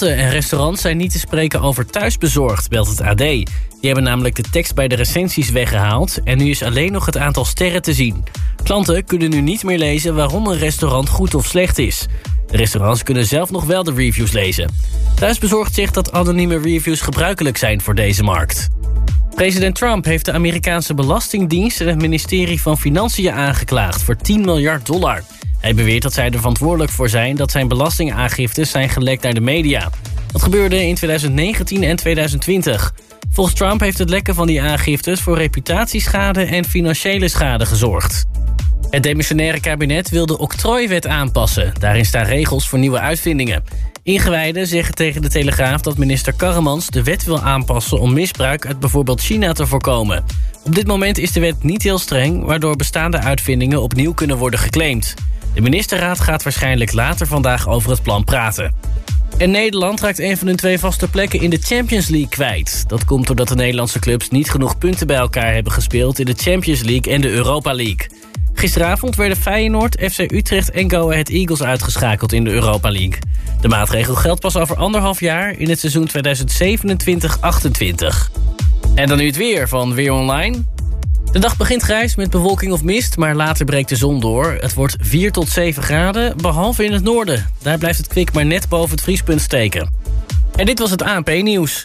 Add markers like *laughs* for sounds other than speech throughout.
Klanten en restaurants zijn niet te spreken over thuisbezorgd, meldt het AD. Die hebben namelijk de tekst bij de recensies weggehaald... en nu is alleen nog het aantal sterren te zien. Klanten kunnen nu niet meer lezen waarom een restaurant goed of slecht is. De restaurants kunnen zelf nog wel de reviews lezen. Thuisbezorgd zegt dat anonieme reviews gebruikelijk zijn voor deze markt. President Trump heeft de Amerikaanse Belastingdienst... en het ministerie van Financiën aangeklaagd voor 10 miljard dollar... Hij beweert dat zij er verantwoordelijk voor zijn dat zijn belastingaangiftes zijn gelekt naar de media. Dat gebeurde in 2019 en 2020. Volgens Trump heeft het lekken van die aangiftes voor reputatieschade en financiële schade gezorgd. Het demissionaire kabinet wil de octrooiwet aanpassen. Daarin staan regels voor nieuwe uitvindingen. Ingewijden zeggen tegen de Telegraaf dat minister Karremans de wet wil aanpassen... om misbruik uit bijvoorbeeld China te voorkomen. Op dit moment is de wet niet heel streng... waardoor bestaande uitvindingen opnieuw kunnen worden geclaimd. De ministerraad gaat waarschijnlijk later vandaag over het plan praten. En Nederland raakt een van hun twee vaste plekken in de Champions League kwijt. Dat komt doordat de Nederlandse clubs niet genoeg punten bij elkaar hebben gespeeld... in de Champions League en de Europa League. Gisteravond werden Feyenoord, FC Utrecht en Go Ahead Eagles uitgeschakeld in de Europa League. De maatregel geldt pas over anderhalf jaar in het seizoen 2027-28. En dan nu het weer van Weer Online. De dag begint grijs met bewolking of mist, maar later breekt de zon door. Het wordt 4 tot 7 graden, behalve in het noorden. Daar blijft het kwik maar net boven het vriespunt steken. En dit was het ANP-nieuws.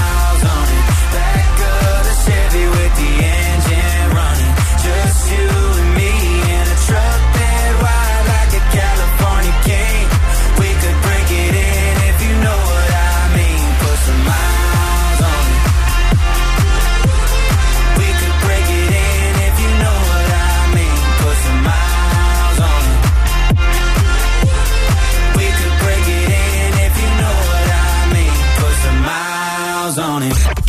on it.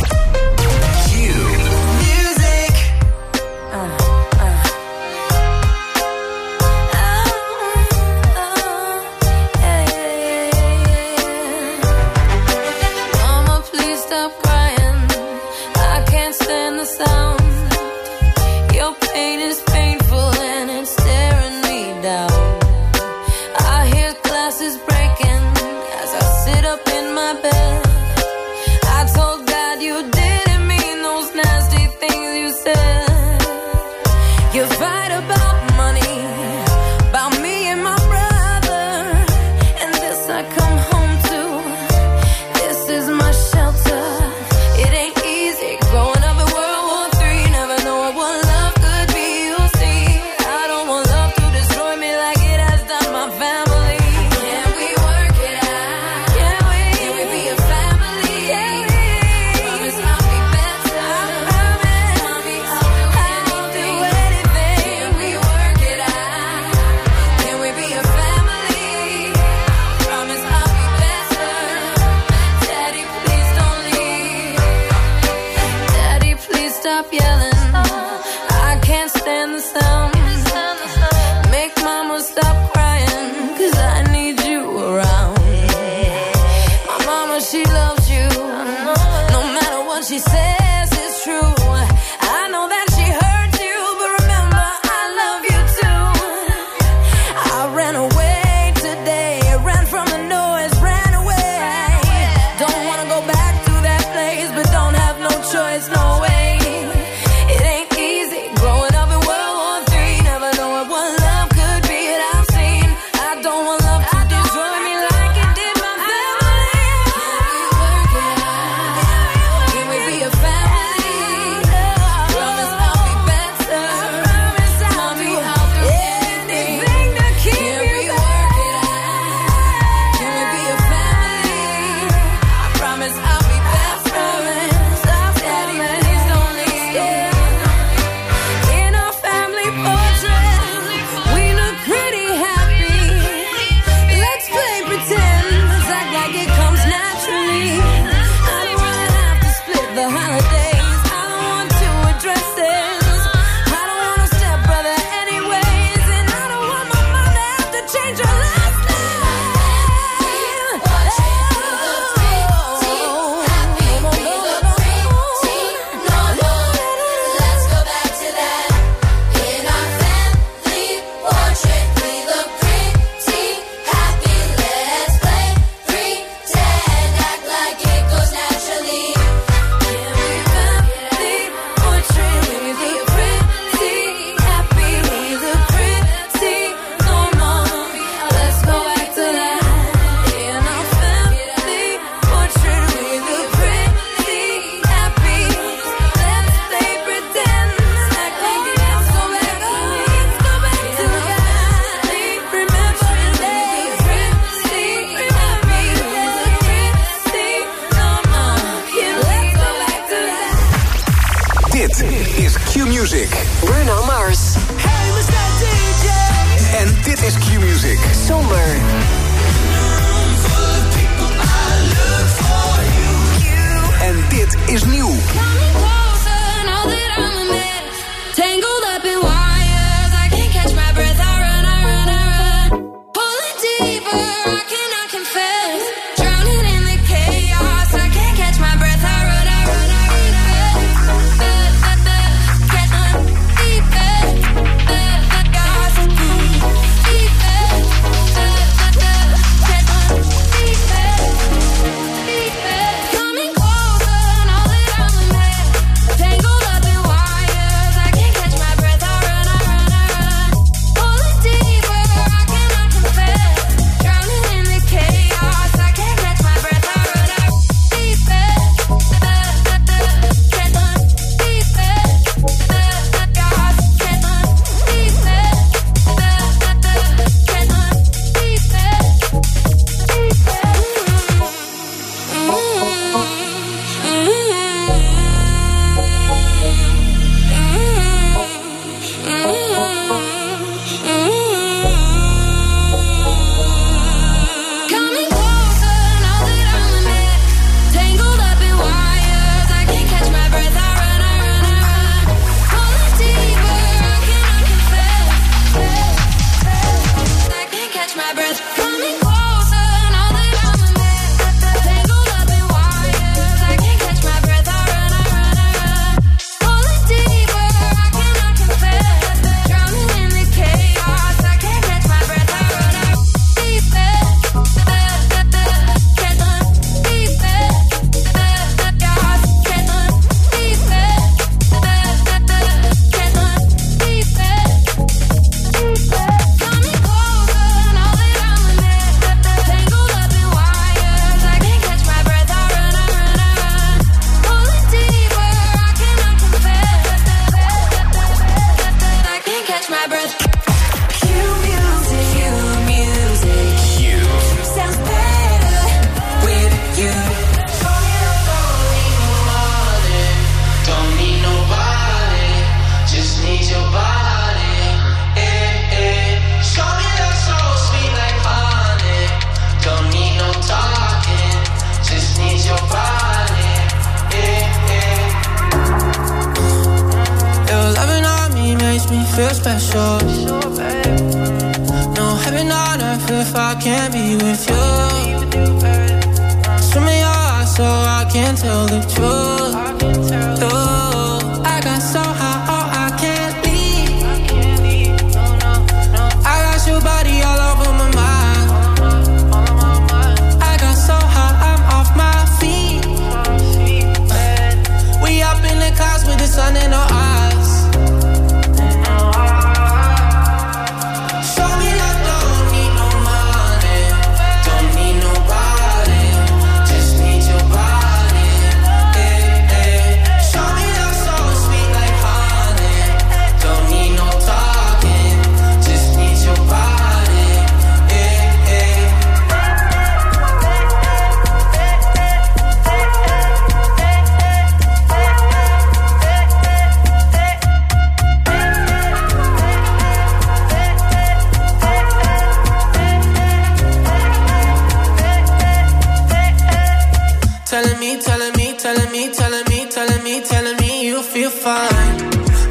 telling me, telling me, telling me, telling me, telling me, telling me you feel fine.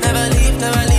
Never leave, never leave.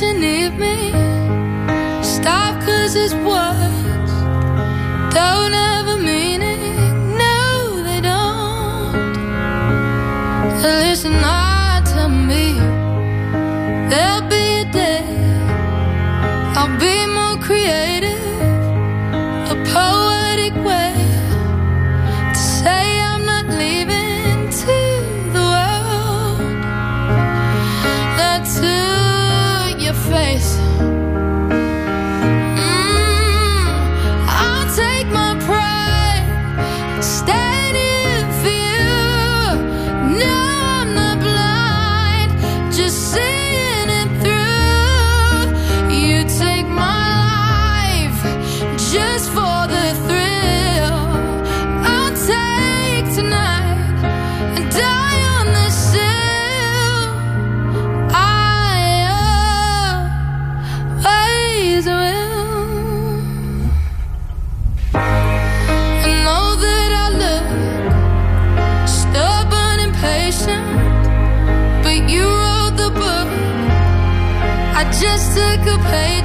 You need me. Stop, cause it's words don't took a page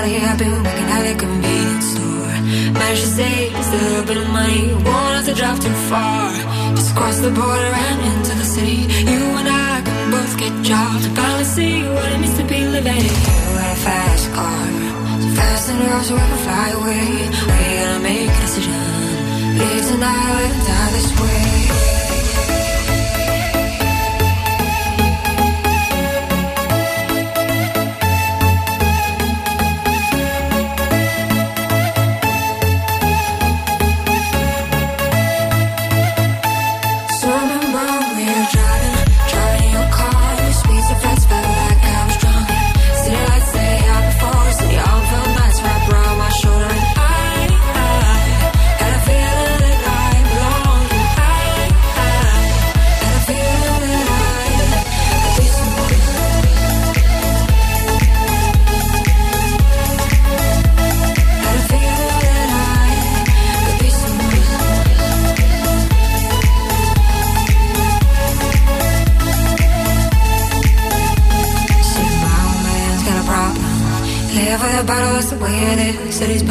I've been working at a convenience store. Managed to save a little bit of money. Won't have to drive too far. Just cross the border and into the city. You and I can both get jobs and finally see what it means to be living. You got a fast car. So fast enough so we can fly away. We gonna make a decision. Live tonight live die this way.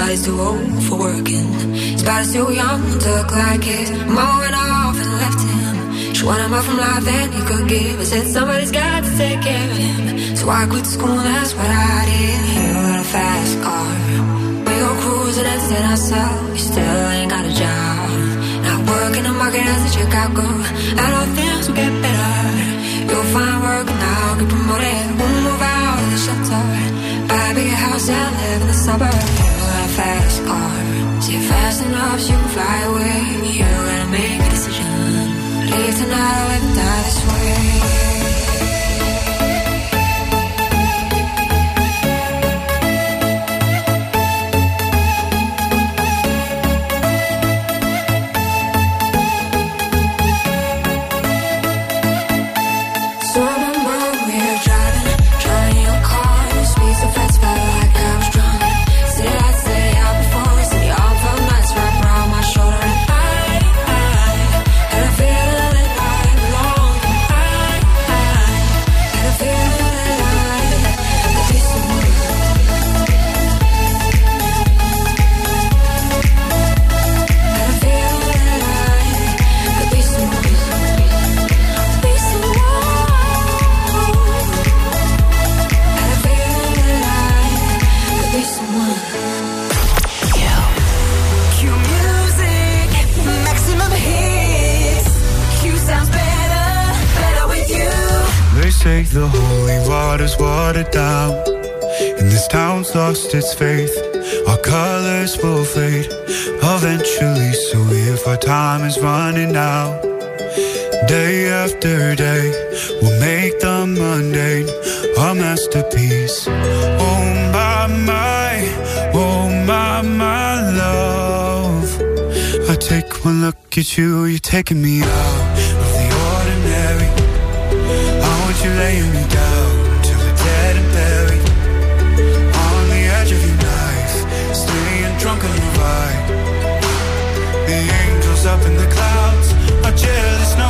Body's too old for working. His body's too young to look like his. Mom went off and left him. She wanted more from life than he could give. I said somebody's got to take care of him. So I quit school, that's what I did. You got a fast car. We go cruising and set ourselves. We still ain't got a job. Not working the market as a Chicago. I know things will get better. You'll find work now, get promoted. We'll move out of the shelter. Buy a bigger house and live in the suburbs. Fast car. See fast enough so you can fly away. You gotta make a decision. Leave tonight or live die this way. its faith. Our colors will fade eventually. So if our time is running out, day after day, we'll make the mundane a masterpiece. Oh my my, oh my my love. I take one look at you, you're taking me out of the ordinary. I want you laying me down. jealous, no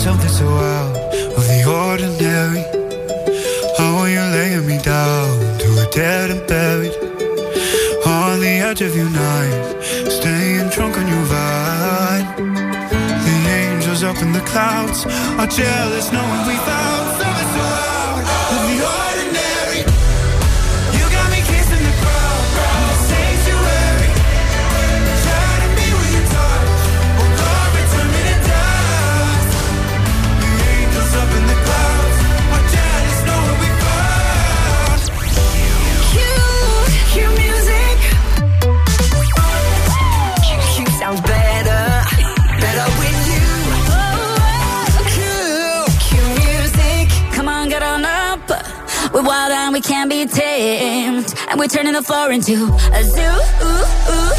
something so out of the ordinary. How are you laying me down to a dead and buried? On the edge of your knife, staying drunk on your vine. The angels up in the clouds are jealous knowing we found. and we're turning the floor into a zoo. Ooh, ooh.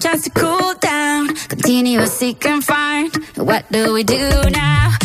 chance to cool down. Continuously find. What do we do now?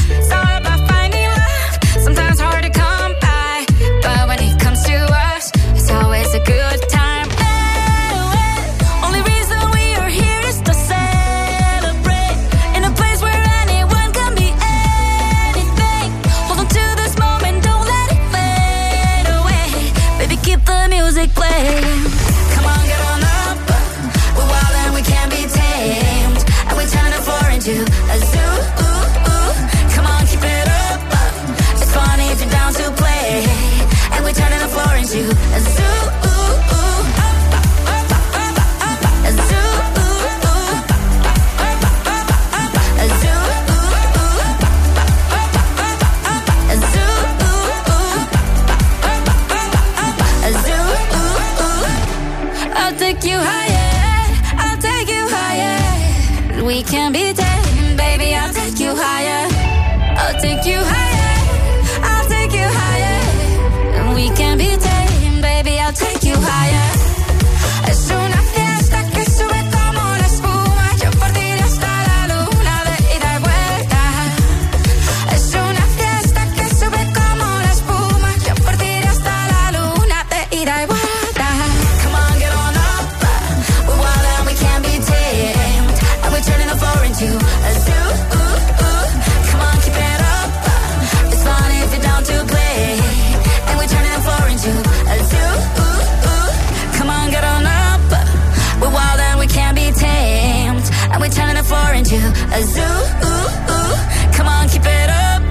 a zoo. Ooh, ooh. Come on, keep it up.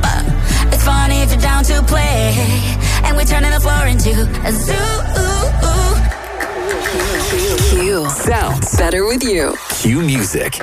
It's fun if you're down to play. And we're turning the floor into a zoo. Q sounds better with you. Q music.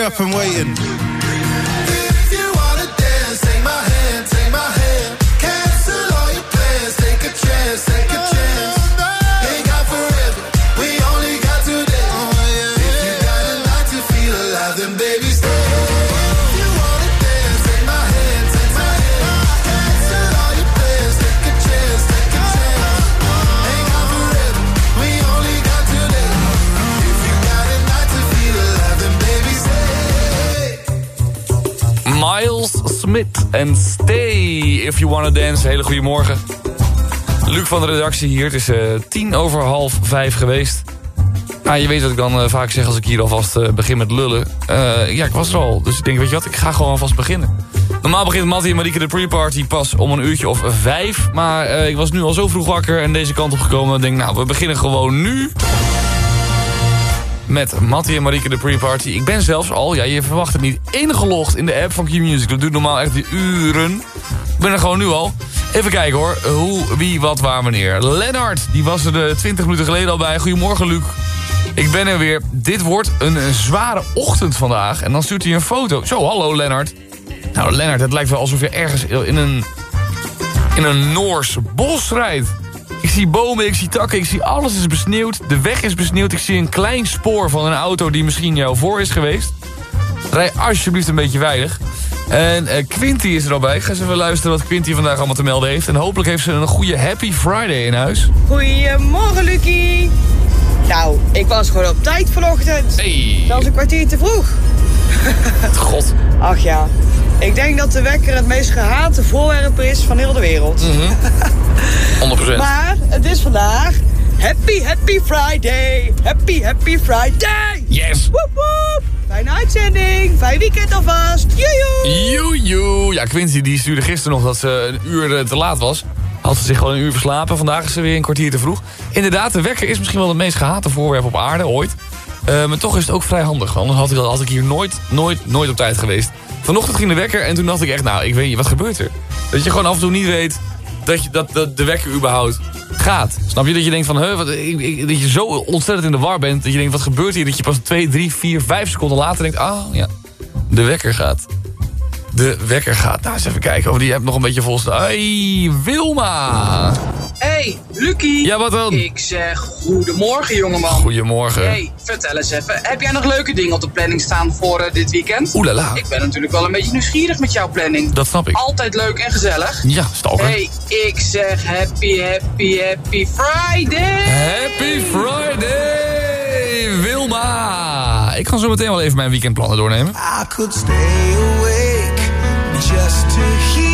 Up, I'm waiting. En Stay If You Wanna Dance. Hele goede morgen. Luc van de redactie hier. Het is eh, tien over half vijf geweest. Ah, je weet wat ik dan eh, vaak zeg als ik hier alvast eh, begin met lullen. Ja, ik was er al. Dus ik denk, weet je wat, ik ga gewoon alvast beginnen. Normaal begint Mattie en Marieke de pre-party pas om een uurtje of vijf. Maar ik was nu al zo vroeg wakker en deze kant op gekomen. Ik denk, nou, we beginnen gewoon nu met Mattie en Marieke de pre-party. Ik ben zelfs al, ja, je verwacht het niet, ingelogd in de app van Q-Music. Dat duurt normaal echt uren. Ik ben er gewoon nu al. Even kijken hoor, hoe, wie, wat, waar, wanneer. Lennart, die was er de 20 minuten geleden al bij. Goedemorgen, Luc. Ik ben er weer. Dit wordt een, een zware ochtend vandaag. En dan stuurt hij een foto. Zo, hallo Lennart. Nou, Lennart, het lijkt wel alsof je ergens in een, in een Noors bos rijdt. Ik zie bomen, ik zie takken, ik zie alles is besneeuwd. De weg is besneeuwd. Ik zie een klein spoor van een auto die misschien jou voor is geweest. Rij alsjeblieft een beetje veilig. En eh, Quinty is er al bij. Ik ga eens even luisteren wat Quinty vandaag allemaal te melden heeft. En hopelijk heeft ze een goede Happy Friday in huis. Goedemorgen, Lucie. Nou, ik was gewoon op tijd vanochtend. Hey. Zelfs een kwartier te vroeg. *laughs* God. Ach ja, ik denk dat de wekker het meest gehate voorwerp is van heel de wereld. *laughs* 100%. Maar het is vandaag Happy Happy Friday. Happy Happy Friday. Yes. Woep woep. Fijne uitzending. Fijn weekend alvast. Joejoe. Joejoe. Ja, Quincy die stuurde gisteren nog dat ze een uur eh, te laat was. Had ze zich gewoon een uur verslapen. Vandaag is ze weer een kwartier te vroeg. Inderdaad, de wekker is misschien wel het meest gehate voorwerp op aarde ooit. Eh, maar toch is het ook vrij handig. Anders had ik, had ik hier nooit, nooit, nooit op tijd geweest. Vanochtend ging de wekker en toen dacht ik echt... Nou, ik weet niet, wat gebeurt er? Dat je gewoon af en toe niet weet dat, je, dat, de wekker überhaupt gaat. Snap je? Dat je denkt van... Huh, dat je zo ontzettend in de war bent. Dat je denkt, wat gebeurt hier? Dat je pas 2, 3, 4, 5 seconden later denkt... Oh ja, de wekker gaat. De wekker gaat. Nou, eens even kijken of die hebt nog een beetje vol staan. Hey, Wilma! Hey, Lucky. Ja, wat dan? Ik zeg goedemorgen, jongeman. Goedemorgen. Hey, vertel eens even. Heb jij nog leuke dingen op de planning staan voor eh, dit weekend? Oelala. Ik ben natuurlijk wel een beetje nieuwsgierig met jouw planning. Dat snap ik. Altijd leuk en gezellig. Ja, stalker. Hey, ik zeg happy, happy, happy Friday. Happy Friday, Wilma! Ik ga zo meteen wel even mijn weekendplannen doornemen. I could stay awake just to hear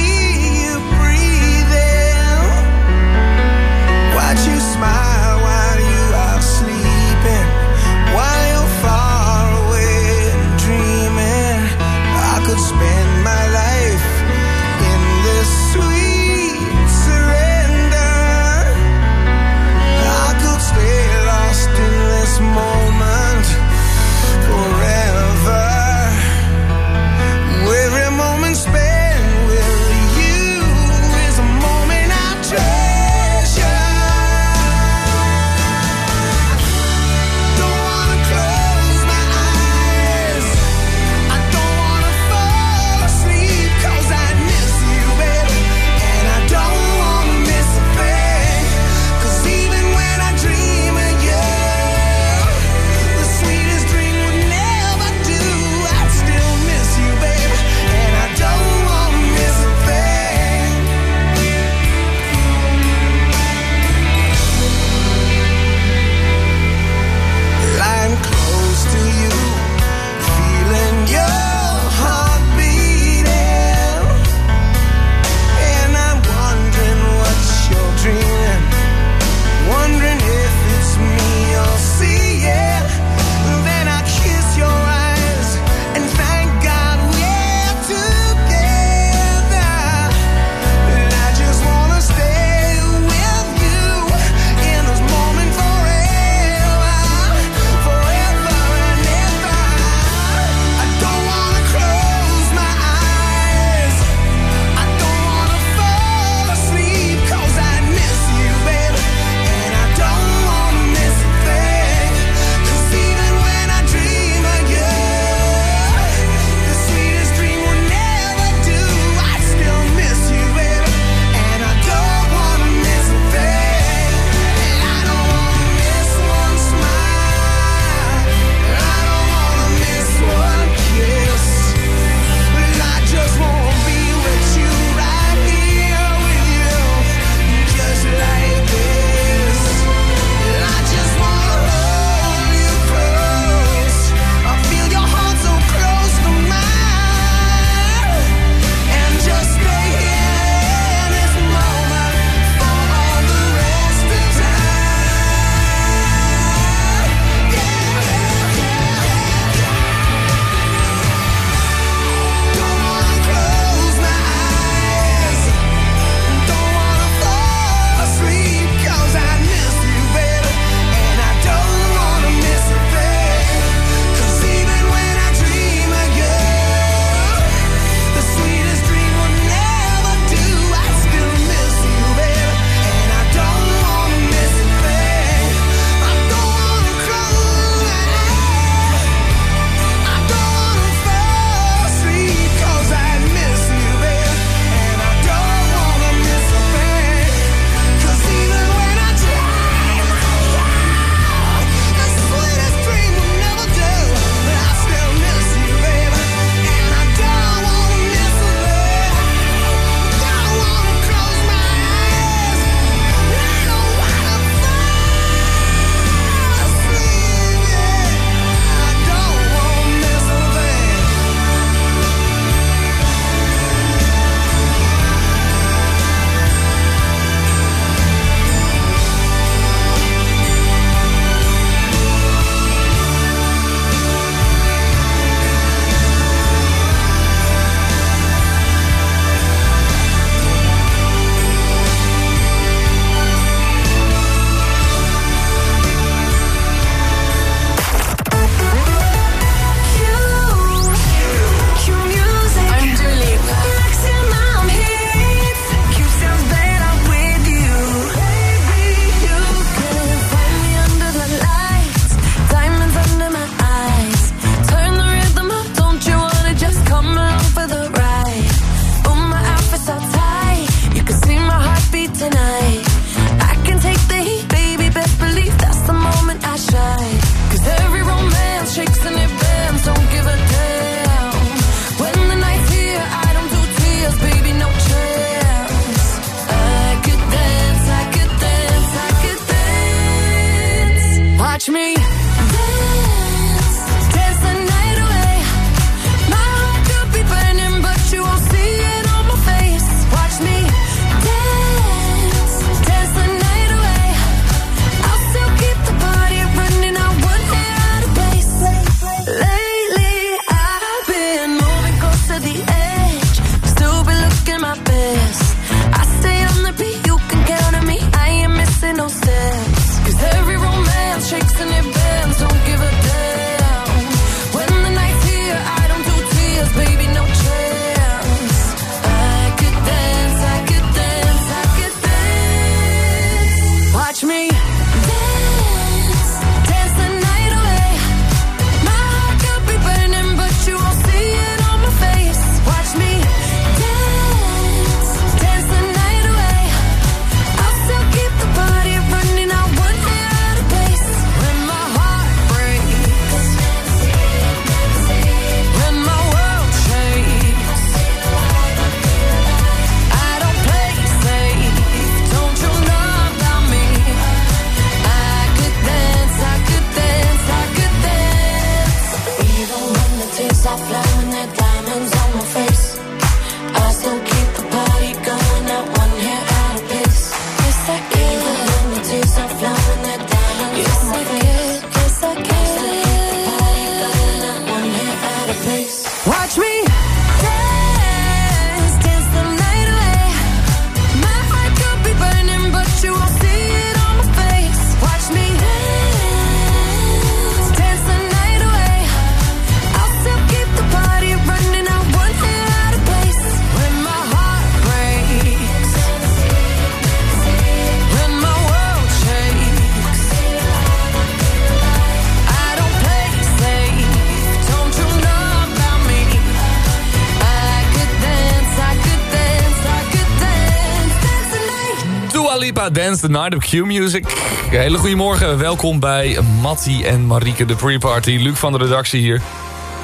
Dance the Night op Q-Music. Hele goede morgen, welkom bij Mattie en Marieke, de pre-party. Luc van de redactie hier. Ik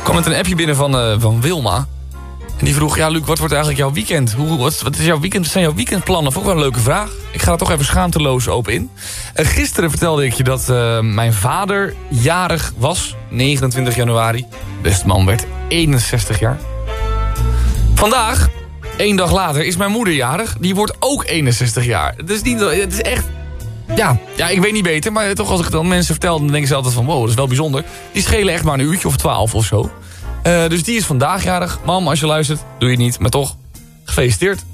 kwam met een appje binnen van, eh, van Wilma. En die vroeg, ja Luc, wat wordt eigenlijk jouw weekend? Hoe, wat, wat is jouw weekend, wat zijn jouw weekendplannen? Vond ik wel een leuke vraag. Ik ga er toch even schaamteloos open in. Eh, gisteren vertelde ik je dat eh, mijn vader jarig was. 29 januari. Beste man werd 61 jaar. Vandaag, één dag later, is mijn moeder jarig. Die wordt ook 61 jaar. Het is, niet, het is echt... Ja, ja, ik weet niet beter, maar toch als ik het dan mensen vertel... dan denken ze altijd van, wow, dat is wel bijzonder. Die schelen echt maar een uurtje of 12 of zo. Eh, dus die is vandaag jarig. Mam, als je luistert, doe je het niet, maar toch, gefeliciteerd.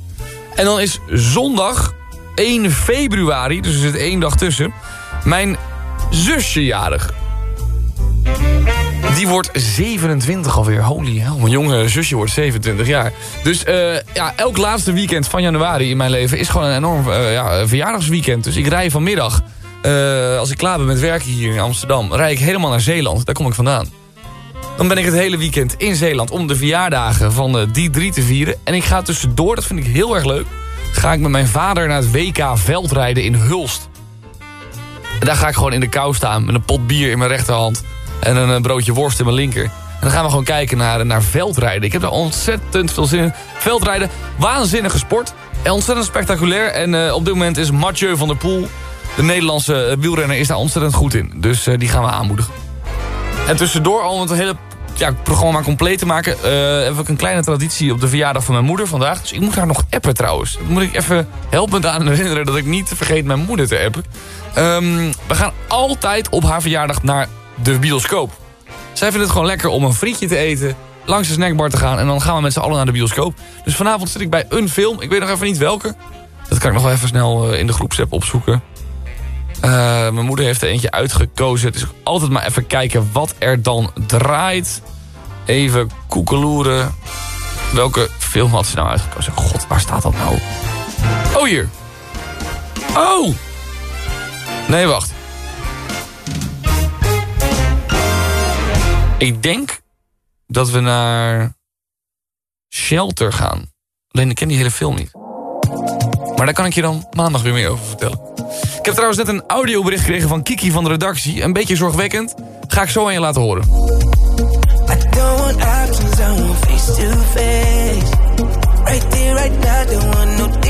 En dan is zondag 1 februari, dus er zit één dag tussen... mijn zusje jarig. Die wordt 27 alweer. Holy hell, mijn jonge zusje wordt 27 jaar. Dus eh, ja, elk laatste weekend van januari in mijn leven... is gewoon een enorm eh, ja, verjaardagsweekend. Dus ik rij vanmiddag, eh, als ik klaar ben met werken hier in Amsterdam... rij ik helemaal naar Zeeland. Daar kom ik vandaan. Dan ben ik het hele weekend in Zeeland om de verjaardagen van die drie te vieren. En ik ga tussendoor, dat vind ik heel erg leuk... ga ik met mijn vader naar het WK veldrijden in Hulst. En daar ga ik gewoon in de kou staan met een pot bier in mijn rechterhand... en een eh, broodje worst in mijn linker. En dan gaan we gewoon kijken naar, naar veldrijden. Ik heb daar ontzettend veel zin in. Veldrijden, waanzinnige sport. En ontzettend spectaculair. En eh, op dit moment is Mathieu van der Poel... de Nederlandse eh, wielrenner, is daar ontzettend goed in. Dus die gaan we aanmoedigen. En tussendoor, om het hele ja, programma compleet te maken... eh, heb ik een kleine traditie op de verjaardag van mijn moeder vandaag. Dus ik moet haar nog appen trouwens. Moet ik even helpend aan herinneren... dat ik niet vergeet mijn moeder te appen. Ehm, we gaan altijd op haar verjaardag naar de bioscoop. Zij vindt het gewoon lekker om een frietje te eten... langs de snackbar te gaan... en dan gaan we met z'n allen naar de bioscoop. Dus vanavond zit ik bij een film. Ik weet nog even niet welke. Dat kan ik nog wel even snel eh, in de groepsapp opzoeken. Eh, mijn moeder heeft er eentje uitgekozen. Dus altijd maar even kijken wat er dan draait. Even koekeloeren. Welke film had ze nou uitgekozen? God, waar staat dat nou? Oh, hier. Oh! Nee, wacht. Ik denk dat we naar Shelter gaan. Alleen ik ken die hele film niet. Maar daar kan ik je dan maandag weer meer over vertellen. Ik heb trouwens net een audiobericht gekregen van Kiki van de redactie. Een beetje zorgwekkend. Ga ik zo aan je laten horen. I